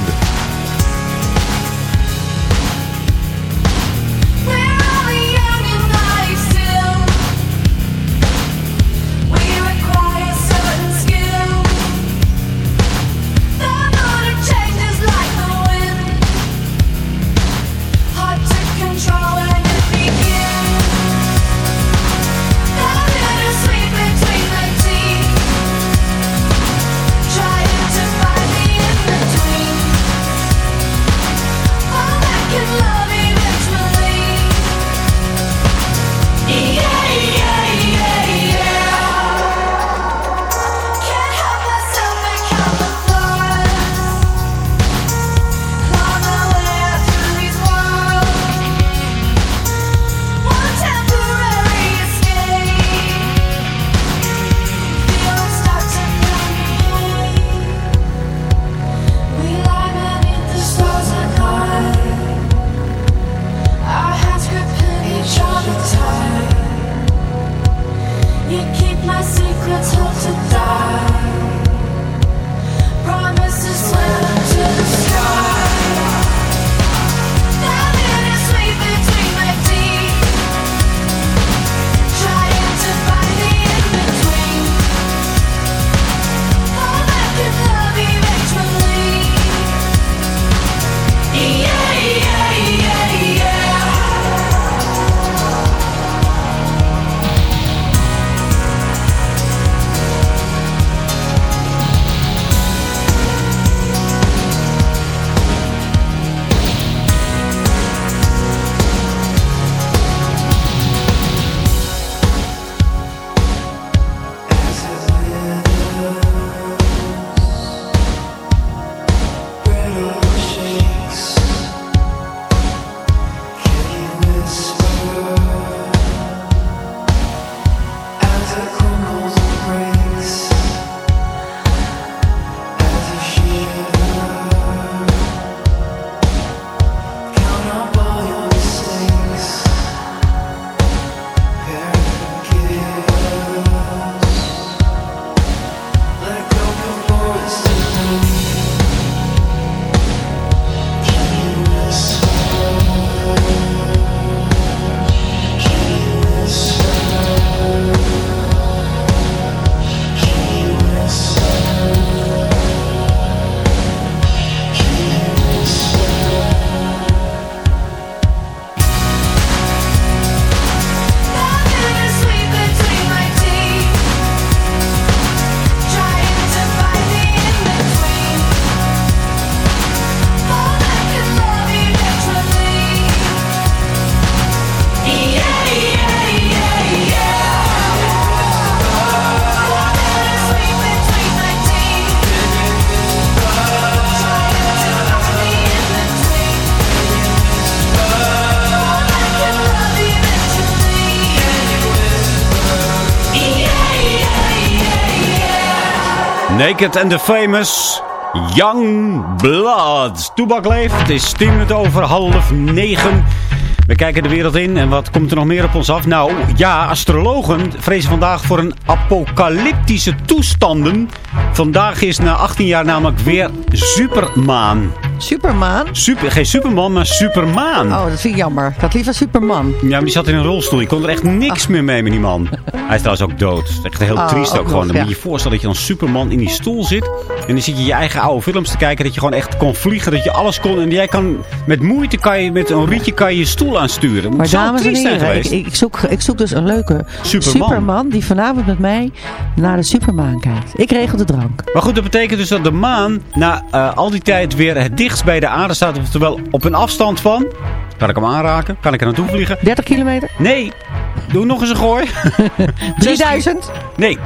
Naked and the Famous. Young Blood. Toebak leeft. Het is 10 minuten over half negen. We kijken de wereld in en wat komt er nog meer op ons af? Nou ja, astrologen vrezen vandaag voor een apocalyptische toestanden. Vandaag is na 18 jaar namelijk weer supermaan. Superman? Super, geen superman, maar supermaan. Oh, dat vind ik jammer. Ik had liever Superman. Ja, maar die zat in een rolstoel. Je kon er echt niks meer mee met die man. Hij is trouwens ook dood. Dat is echt heel Ah, triest ook, ook gewoon. nog, Dan ja. moet je je voorstellen dat je dan Superman in die stoel zit. En dan zit je je eigen oude films te kijken. Dat je gewoon echt kon vliegen. Dat je alles kon. En jij kan met moeite kan je met een rietje kan je je stoel aansturen. Maar dames en heren, ik, zoek, ik zoek dus een leuke Superman. die vanavond met mij naar de Supermaan kijkt. Ik regel de drank. Maar goed, dat betekent dus dat de maan na eh, al die tijd weer het dichtst bij de aarde staat. Oftewel op een afstand van... Kan ik hem aanraken? Kan ik er naartoe vliegen? 30 kilometer? Nee, Doe nog eens een gooi. *laughs* 3000? Nee.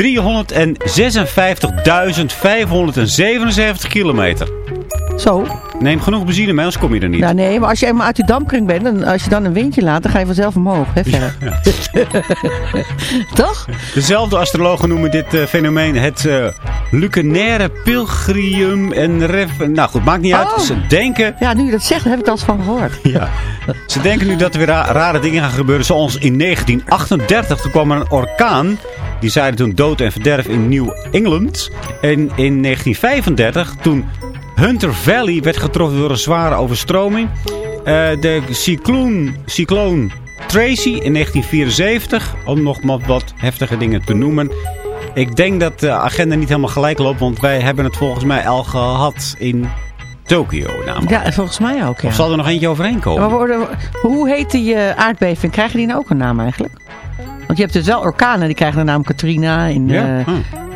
356.577 kilometer. Zo. Neem genoeg benzine mee, anders kom je er niet. Nou nee, maar als je eenmaal uit die dampkring bent, en als je dan een windje laat, dan ga je vanzelf omhoog. Hè, verder. *laughs* Toch? Dezelfde astrologen noemen dit eh, fenomeen het eh lucenaire pilgrim en ref... Nou goed, maakt niet uit. Oh. Ze denken... Ja, nu je dat zegt, daar heb ik al eens van gehoord. *laughs* Ja. Ze denken nu dat er weer ra- rare dingen gaan gebeuren. Zoals in 1938, toen kwam er een orkaan. Die zeiden toen dood en verderf in New England. En in 1935, toen Hunter Valley werd getroffen door een zware overstroming. eh, de cycloon, cycloon Tracy in 1974. Om nog wat, wat heftige dingen te noemen. Ik denk dat de agenda niet helemaal gelijk loopt. Want wij hebben het volgens mij al gehad in Tokio namelijk. Ja, volgens mij ook, ja. Of zal er nog eentje overheen komen? Maar worden, hoe heet die eh, aardbeving? Krijgen die nou ook een naam eigenlijk? Want je hebt dus wel orkanen, die krijgen de naam Katrina. Ja? eh, Hm.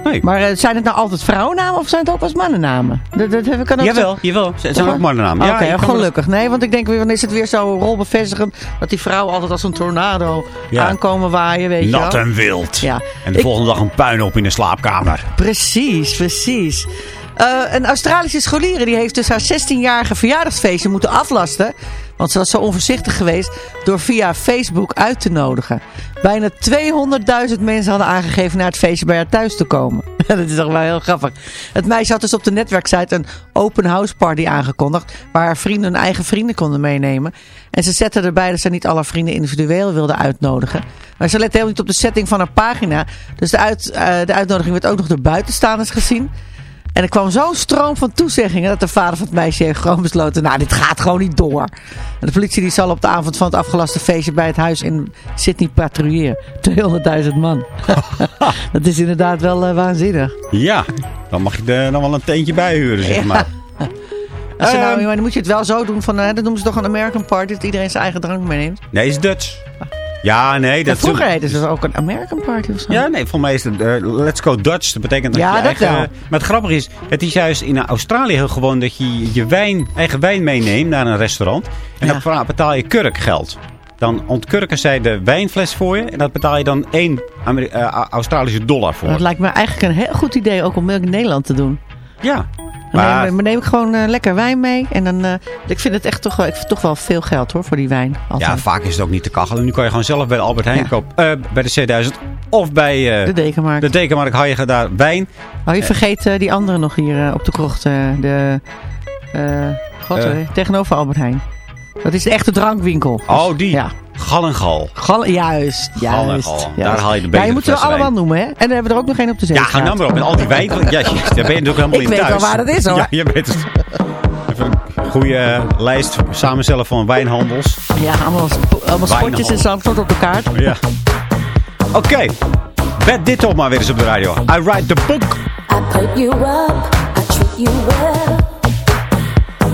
Nee. Maar eh, zijn het nou altijd vrouwennamen of zijn het ook wel eens mannennamen? Dat, dat kan ook Jawel, jawel. Het zijn ook mannennamen. Ja, gelukkig. Nee, want ik denk weer, dan is het weer zo rolbevestigend dat die vrouwen altijd als een tornado Ja. aankomen waaien, weet je Nat en wild. Ja. En de Ik- volgende dag een puin op in de slaapkamer. Precies, precies. Eh, een Australische scholier die heeft dus haar 16-jarige verjaardagsfeestje moeten aflasten. Want ze was zo onvoorzichtig geweest door via Facebook uit te nodigen. Bijna 200.000 mensen hadden aangegeven naar het feestje bij haar thuis te komen. *laughs* dat is toch wel heel grappig. Het meisje had dus op de netwerksite een open house party aangekondigd. Waar haar vrienden hun eigen vrienden konden meenemen. En ze zette erbij dat ze niet alle vrienden individueel wilde uitnodigen. Maar ze let helemaal niet op de setting van haar pagina. Dus de, uit, eh, de uitnodiging werd ook nog door buitenstaanders gezien. En er kwam zo'n stroom van toezeggingen dat de vader van het meisje heeft gewoon besloten, nou dit gaat gewoon niet door. En de politie die zal op de avond van het afgelaste feestje bij het huis in Sydney patrouilleren. 200.000 man. *laughs* dat is inderdaad wel eh, waanzinnig. Ja, dan mag je er dan wel een teentje bij huren, zeg Ja. maar. *laughs* Als je nou, Ehm. maar dan moet je het wel zo doen van, eh, dat noemen ze toch een American party, dat iedereen zijn eigen drank meeneemt. Nee, is Dutch. Ja, nee. Dat vroeger deden ze ook een American party of zo. Ja, nee, voor mij is het eh, Let's Go Dutch. Dat betekent dat Ja, je dat eigen... wel. Maar het grappige is, het is juist in Australië heel gewoon dat je je wijn, eigen wijn meeneemt naar een restaurant. En Ja. dan beta- betaal je kurkgeld. Dan ontkurken zij de wijnfles voor je. En dat betaal je dan één Ameri- eh, Australische dollar voor. Dat lijkt me eigenlijk een heel goed idee ook om in Nederland te doen. Ja. Maar, neem, ik gewoon eh, lekker wijn mee. En dan, eh, ik vind het echt toch wel, ik vind toch wel veel geld hoor, voor die wijn. Altijd. ja, vaak is het ook niet te kachelen. Nu kan je gewoon zelf bij de Albert Heijn Ja. kopen. eh, bij de C1000. Of bij de dekenmarkt. de Dekenmarkt haal je daar wijn. Oh, je vergeet die andere nog hier op de krocht. de, God, tegenover Albert Heijn. Dat is de echte drankwinkel. Oh, die. Ja. Gal en gal. Gal, juist, Gal en juist. gal. juist. Daar haal je de Ja, betere je moet ze allemaal wijn. noemen, hè? En dan hebben we er ook nog één op de zee. Ja, ga nou maar op. Met al die wijn. Ja, daar ben je natuurlijk helemaal Ik in weet thuis. wel waar het is, hoor. Ja, je weet het. Even een goede eh, lijst samenstellen van wijnhandels. Ja, allemaal, allemaal spotjes in Wijnhandel. Zandvoort op de kaart. Ja. Oké. Bed dit toch maar weer eens op de radio. I write the book. I put you up, I treat you well.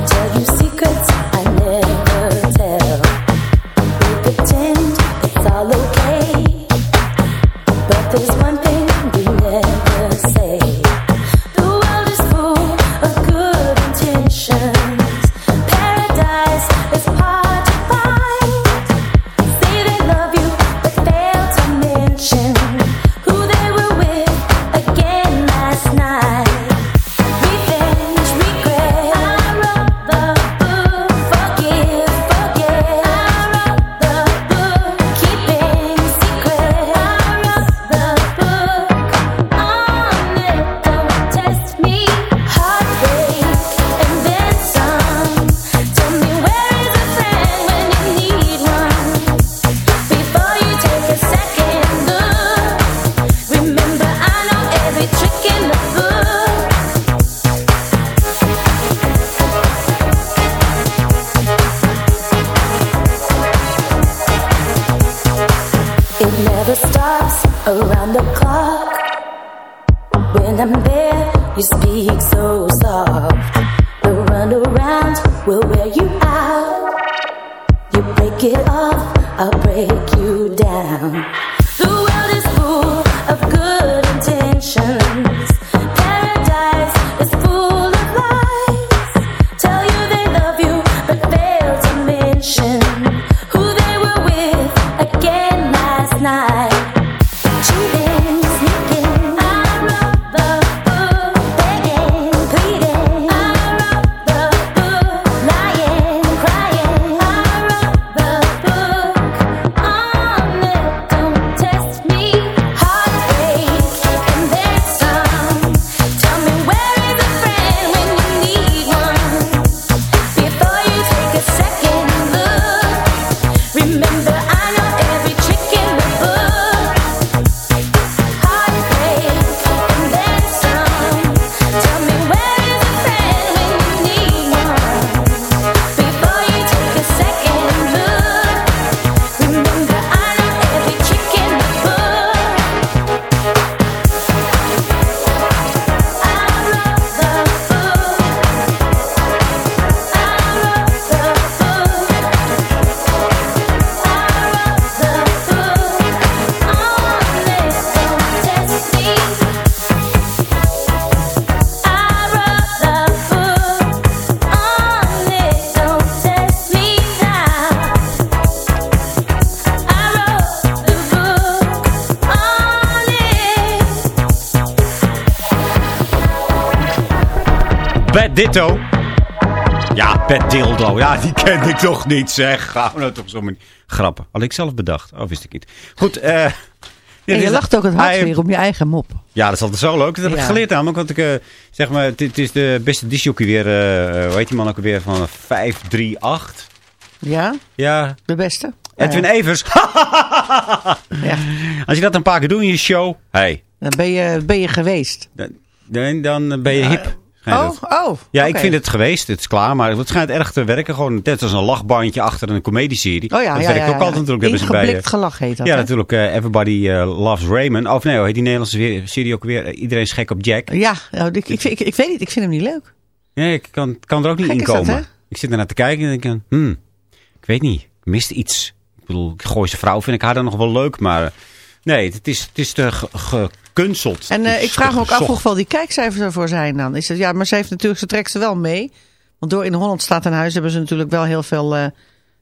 Tell you secrets was speak so soft. The runaround will wear you out. You break it off, I'll break you down. The world is full of good intentions. Ditto. Ja, Bad Dildo. Ja, die kende ik toch niet, zeg. Gaan we nou toch zo manier. Grappen. Had ik zelf bedacht. Oh, wist ik niet. Goed, eh... En je lacht ook het hart weer om je eigen mop. Ja, dat is altijd zo leuk. Dat heb ik Ja. geleerd namelijk. Want ik, eh, zeg maar, het, is de beste disjockey weer, eh, hoe heet die man ook weer, van 538. Ja, Ja, de beste. Edwin ja. Evers. *laughs* Ja. Als je dat een paar keer doet in je show, hey, Dan ben je, ben je geweest. dan- dan ben je hip. Oh, oh. Ja, ik vind het geweest. Het is klaar. Maar het schijnt erg te werken. Gewoon net als een lachbandje achter een comedieserie. Oh ja, dat ja, werkt ja, ook ja. altijd natuurlijk. Ze Ingeblikt eh, gelach heet dat. ja, hè? natuurlijk. eh, Everybody eh, Loves Raymond. Of nee, hoe heet die Nederlandse serie- ook weer? Iedereen is gek op Jack. Ja, nou, ik, ik, ik, ik weet niet. Ik vind hem niet leuk. Nee, ik kan, kan er ook niet in komen. ik zit ernaar te kijken en denk, hmm, ik weet niet. Ik miste iets. Ik bedoel, Gooise vrouw vind ik haar dan nog wel leuk, maar nee, het is, het is te gekunsteld. En eh, ik vraag me ook af hoeveel die kijkcijfers ervoor zijn dan. Is het, ja, maar ze heeft natuurlijk, ze trekt ze wel mee. Want door in Holland staat een huis hebben ze natuurlijk wel heel veel, eh,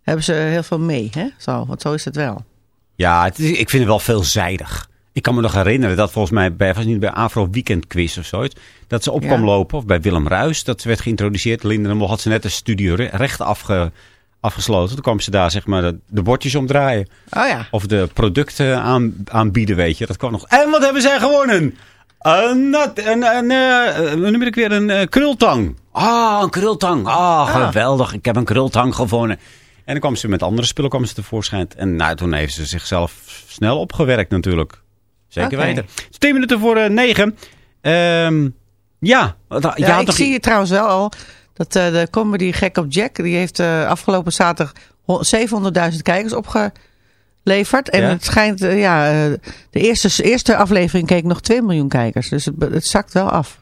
hebben ze heel veel mee. Hè? Zo, want zo is het wel. Ja, het is, ik vind het wel veelzijdig. Ik kan me nog herinneren dat volgens mij bij, was niet bij Afro Weekend Quiz of zoiets, dat ze op Ja. kwam lopen, of bij Willem Ruis, dat werd geïntroduceerd. Linda de Mol had ze net een studie re- recht afge, afgesloten. Toen kwam ze daar zeg maar de, bordjes omdraaien. Oh ja. Of de producten aan, aanbieden, weet je. Dat kwam nog. En wat hebben zij gewonnen? Een, nat- een, een, eh, ik weer? Een eh, krultang. Ah, een krultang. Ah, geweldig. Ik heb een krultang gewonnen. En dan kwam ze met andere spullen kwam ze tevoorschijn. En nou, toen heeft ze zichzelf snel opgewerkt natuurlijk. Zeker weten. Het is 10 minuten voor eh, negen. Ehm, ja. Ja, Ja, ik nog- zie je trouwens wel al dat eh, de comedy Gek op Jack, die heeft eh, afgelopen zaterdag ho- 700.000 kijkers opgeleverd. En Ja? het schijnt, eh, ja, de eerste, eerste aflevering keek nog 2 miljoen kijkers. Dus het, het zakt wel af.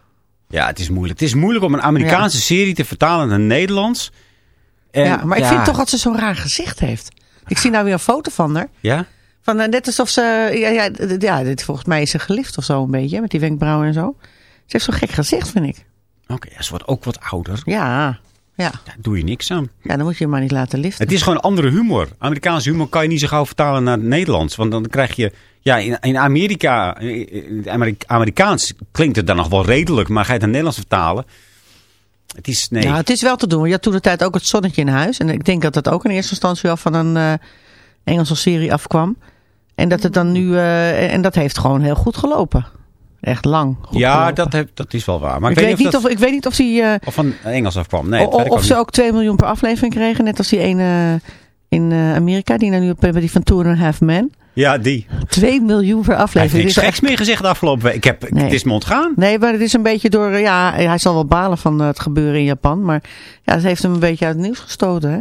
Ja, het is moeilijk. Het is moeilijk om een Amerikaanse serie te vertalen naar Nederlands. En, ja, maar ik vind toch dat ze zo'n raar gezicht heeft. Ik zie nou weer een foto van haar. Ja? Van, net alsof ze, ja, ja, ja dit, volgens mij is ze gelift of zo een beetje, met die wenkbrauwen en zo. Ze heeft zo'n gek gezicht, vind ik. Oké, ja, ze wordt ook wat ouder. Ja, ja. Daar doe je niks aan. ja, dan moet je hem maar niet laten liften. Het is gewoon andere humor. Amerikaanse humor kan je niet zo gauw vertalen naar het Nederlands. Want dan krijg je... Ja, in, in Amerika... In het Ameri- Amerikaans klinkt het dan nog wel redelijk. Maar ga je het naar het Nederlands vertalen... Het is... Nee. Ja, het is wel te doen. Je had toen de tijd ook het zonnetje in huis. En ik denk dat dat ook in eerste instantie wel van een eh, Engelse serie afkwam. En dat het dan nu, eh, en dat heeft gewoon heel goed gelopen. Echt lang. ja, dat, heb, dat is wel waar. Maar ik, weet niet dat, of, ik weet niet of die, eh, of van Engels afkwam. Nee, ik of ook ze niet. ook 2 miljoen per aflevering kregen. Net als die ene in eh, Amerika, die nou nu op die van Two and a Half Men. Ja, die. 2 miljoen per Hij heeft aflevering. niks Dit is geks meer gezegd de afgelopen week. Ik heb, Nee. Het is me ontgaan. Nee, maar het is een beetje door... eh, Ja, hij zal wel balen van eh, het gebeuren in Japan. Maar ja, dat heeft hem een beetje uit het nieuws gestoten. Hè?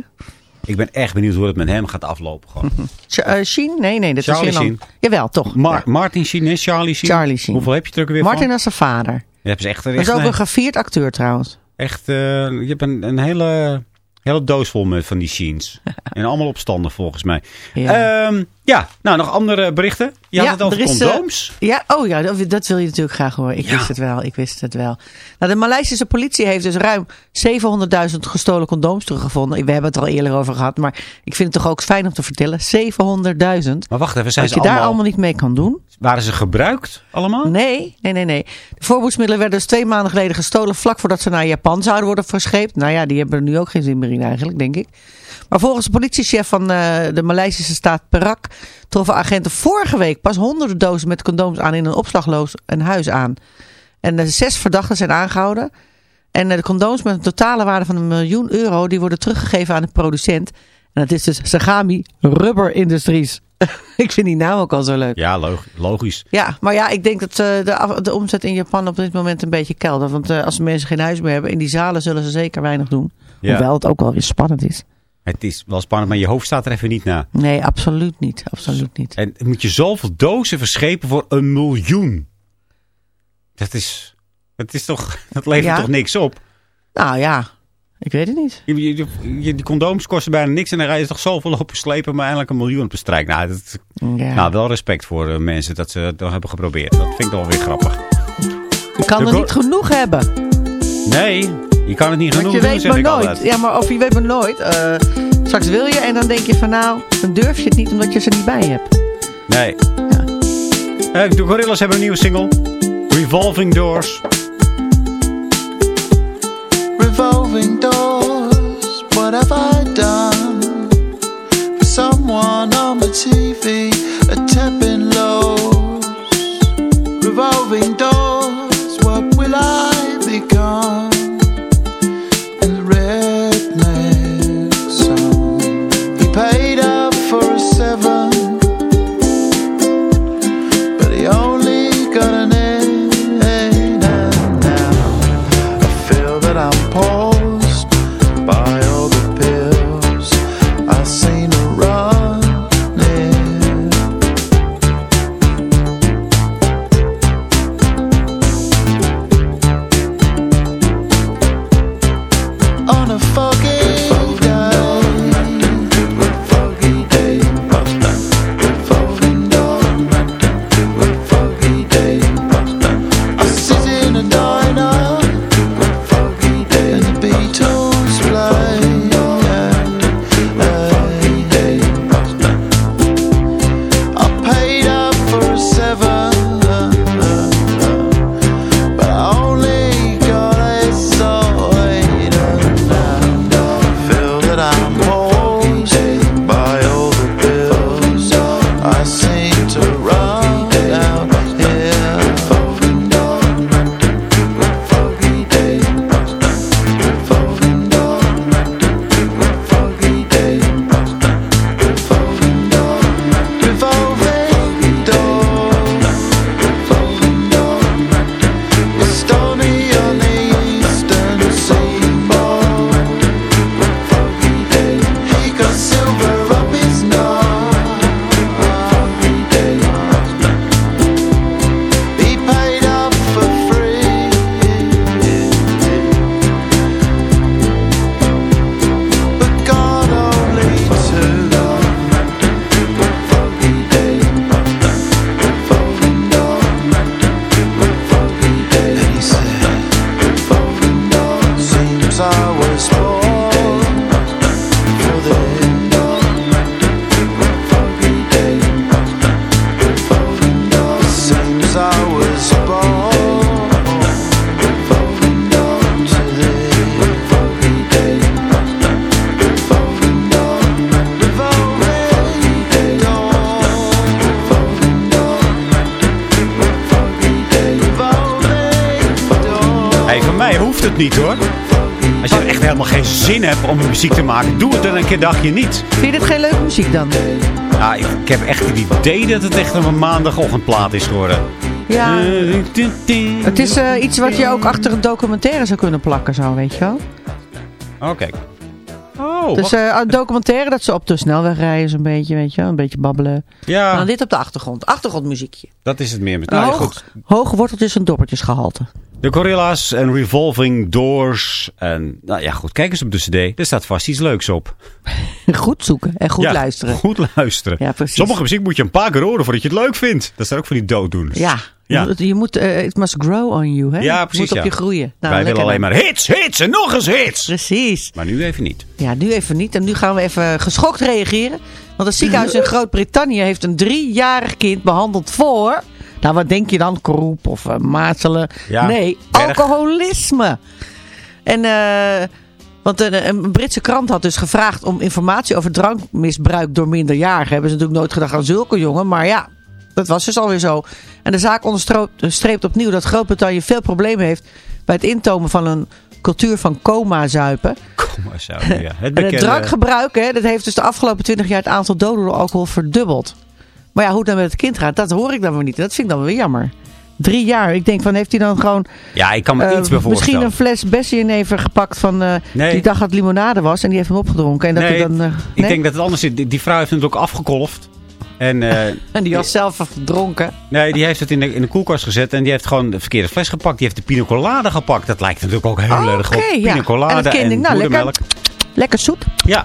Ik ben echt benieuwd hoe het met hem gaat aflopen. Gewoon. *laughs* Eh, Sheen? Nee, nee, dat Charlie is lang. Jawel, toch. Mar- Ja. Martin Sheen, nee, Charlie Sheen. Charlie Sheen. Hoeveel heb je er ook weer Martin van? als zijn vader. Je hebt ze echt, Dat echt, is ook een, gevierd acteur trouwens. echt eh, je hebt een, een hele, hele doos vol met van die Sheens. *laughs* en allemaal opstandig volgens mij. Ja. Ja, ja nou nog andere berichten. Je had Ja, het over is, condooms. Ja, oh ja, dat, dat wil je natuurlijk graag horen. Ik Ja. wist het wel, ik wist het wel. Nou, de Maleisische politie heeft dus ruim 700.000 gestolen condooms teruggevonden. We hebben het al eerder over gehad, maar ik vind het toch ook fijn om te vertellen. 700.000. maar wacht even, zijn Dat ze je daar allemaal, allemaal niet mee kan doen. waren ze gebruikt allemaal? Nee, nee, nee, nee. De voorboedsmiddelen werden dus twee maanden geleden gestolen... vlak voordat ze naar Japan zouden worden verscheept. Nou ja, die hebben er nu ook geen zin meer in eigenlijk, denk ik. Maar volgens de politiechef van eh, de Maleisische staat Perak... troffen agenten vorige week pas honderden dozen met condooms aan... in een opslagloos een huis aan. En de zes verdachten zijn aangehouden. En eh, de condooms met een totale waarde van een miljoen euro... die worden teruggegeven aan de producent. En dat is dus Sagami Rubber Industries. *laughs* ik vind die naam ook al zo leuk. Ja, log- logisch. Ja, maar ja, ik denk dat eh, de, de omzet in Japan op dit moment een beetje keldert. Want eh, als mensen geen huis meer hebben, in die zalen zullen ze zeker weinig doen. Ja. Hoewel het ook wel weer spannend is. Het is wel spannend, maar je hoofd staat er even niet na. Nee, absoluut niet. Absoluut niet. En moet je zoveel dozen verschepen voor een miljoen? Dat is, dat is toch, dat levert Ja. toch niks op? Nou ja, ik weet het niet. Je, je, je- die condooms kosten bijna niks en dan ga je toch zoveel lopen slepen om eindelijk een miljoen op te strijken. Nou, dat, Ja. nou wel respect voor eh, mensen dat ze het nog hebben geprobeerd. Dat vind ik toch wel weer grappig. je kan er niet genoeg hebben. Nee, je kan het niet Want genoeg je doen, weet zeg maar ik nooit. altijd. Ja, maar of je weet maar nooit. eh, straks wil je en dan denk je van nou, dan durf je het niet omdat je ze niet bij hebt. Nee. Eh, de Gorillas hebben een nieuwe single. Revolving Doors. Revolving doors, what have I done? Someone on the TV, a tapping hoeft het niet hoor. Als je echt helemaal geen zin hebt om muziek te maken, doe het dan een keer dagje niet. Vind je dit geen leuke muziek dan? Ja, ik, ik heb echt het idee dat het echt een maandagochtendplaat is geworden. Ja. Het is eh, iets wat je ook achter een documentaire zou kunnen plakken, zo, weet je wel. Oké. Oh, dus een documentaire dat ze op de snelweg rijden, zo'n beetje, weet je. Een beetje babbelen. En ja, dan dit op de achtergrond. Achtergrondmuziekje. dat is het meer. met- Nou, hoog, goed. hoge worteltjes en doppertjes gehalte. De Gorilla's en Revolving Doors. En nou ja, goed. Kijk eens op de cd. Er staat vast iets leuks op. *laughs* Goed zoeken en goed Ja, luisteren. Goed luisteren. Ja, precies. Sommige muziek moet je een paar keer horen voordat je het leuk vindt. Dat zijn ook van die dooddoeners. Ja, Ja. Je, moet- eh, it must grow on you, hè? Ja, Het precies, moet op ja. je groeien. Nou, Wij willen alleen dan. maar hits, hits en nog eens hits. Precies. Maar nu even niet. Ja, nu even niet. En nu gaan we even geschokt reageren. Want een ziekenhuis in *laughs* Groot-Brittannië heeft een driejarig kind behandeld voor... Nou, wat denk je dan? Kroep of uh, mazelen? Ja, nee, alcoholisme. En, eh, want een, een Britse krant had dus gevraagd om informatie over drankmisbruik door minderjarigen. Hebben ze natuurlijk nooit gedacht aan zulke jongen, maar ja, dat was dus alweer zo. En de zaak onderstreept opnieuw dat Groot-Brittannië veel problemen heeft bij het intomen van een cultuur van coma-zuipen. Zo. Ja. *laughs* Het drankgebruik, hè, dat heeft dus de afgelopen 20 jaar het aantal doden door alcohol verdubbeld. Maar ja, hoe het dan met het kind gaat, dat hoor ik dan weer niet. Dat vind ik dan weer jammer. Drie jaar. Ik denk van, heeft hij dan gewoon Ja, ik kan me eh, iets bij misschien een fles Bessie-never gepakt van eh, Nee. die dag dat limonade was en die heeft hem opgedronken. En dat nee, hij dan, eh, ik nee? denk dat het anders is. Die, die vrouw heeft het ook afgekolfd. En eh, *laughs* En die was zelf verdronken. nee, die heeft het in de, in de koelkast gezet. En die heeft gewoon de verkeerde fles gepakt. Die heeft de pina colada gepakt. Dat lijkt natuurlijk ook heel Oh, erg op oké, pina ja. colada En kind en, nou, lekker. Lekker zoet. Ja.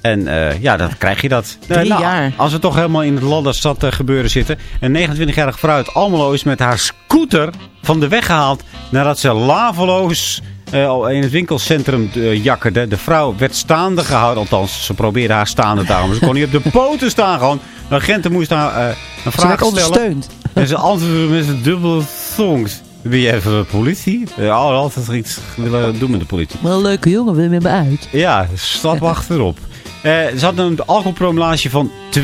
En eh, ja, dan krijg je dat. Eh, Drie nou, jaar. Als we toch helemaal in het ladderzat eh, gebeuren zitten. Een 29-jarige vrouw uit Almelo is met haar scooter van de weg gehaald. Nadat ze laveloos eh, al in het winkelcentrum eh, jakkerde. De vrouw werd staande gehouden. Althans, ze probeerde haar staande te houden. Maar ze kon niet op de poten staan gewoon. De agenten moesten haar eh, een Ze vraag werd stellen. ondersteund. En ze antwoordde met een dubbele thongs. Ben je even politie? Ja, altijd iets willen doen met de politie. Wel een leuke jongen, wil je met me uit? Ja, stap achterop. Eh ze hadden een alcoholpromillage van 2,5.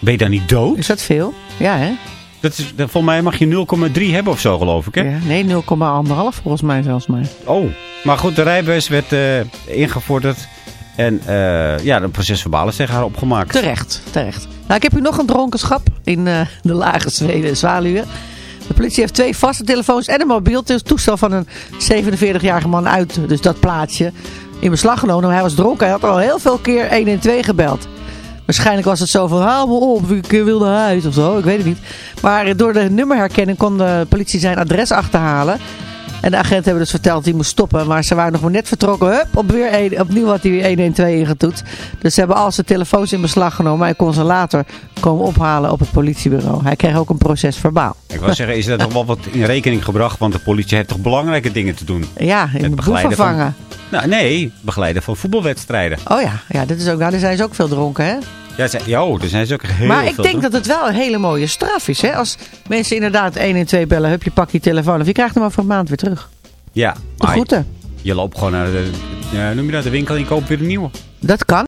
Ben je dan niet dood? Is dat veel? Ja, hè? Dat is, dat- volgens mij mag je 0,3 hebben of zo, geloof ik. Hè? Ja, nee, 0,1 volgens mij zelfs maar. Oh, maar goed, de rijbewijs werd eh, ingevorderd. En eh, ja, een procesverbaal is tegen haar opgemaakt. Terecht, terecht. Nou, ik heb hier nog een dronkenschap in eh, de Lage Zweden, Zwaluwen. De politie heeft twee vaste telefoons en een mobiel toestel van een 47-jarige man uit dus dat plaatsje in beslag genomen. Hij was dronken, hij had al heel veel keer 112 gebeld. Waarschijnlijk was het zo van, haal me op, ik wil naar huis of zo, ik weet het niet. Maar door de nummerherkenning kon de politie zijn adres achterhalen. En de agenten hebben dus verteld dat hij moest stoppen. Maar ze waren nog maar net vertrokken. Hup, op weer een, opnieuw had hij weer 112 ingetoet. Dus ze hebben al zijn telefoons in beslag genomen. Hij kon ze later komen ophalen op het politiebureau. Hij kreeg ook een proces verbaal. Ik wou zeggen, is dat nog wel wat in rekening gebracht? Want de politie heeft toch belangrijke dingen te doen? Ja, in boel begeleiden vervangen. Nou, nee, begeleiden van voetbalwedstrijden. Oh ja, ja dat is ook, nou, daar zijn ze ook veel dronken, hè? Ja, ze, ja oh, er zijn ze ook heel maar ik denk dat het wel een hele mooie straf is, hè? Als mensen inderdaad 112 bellen, hup, je pak je telefoon. Of je krijgt hem over een maand weer terug. Ja, De maar groeten. je loopt gewoon naar de, noem je dat, de winkel en je koopt weer een nieuwe. Dat kan.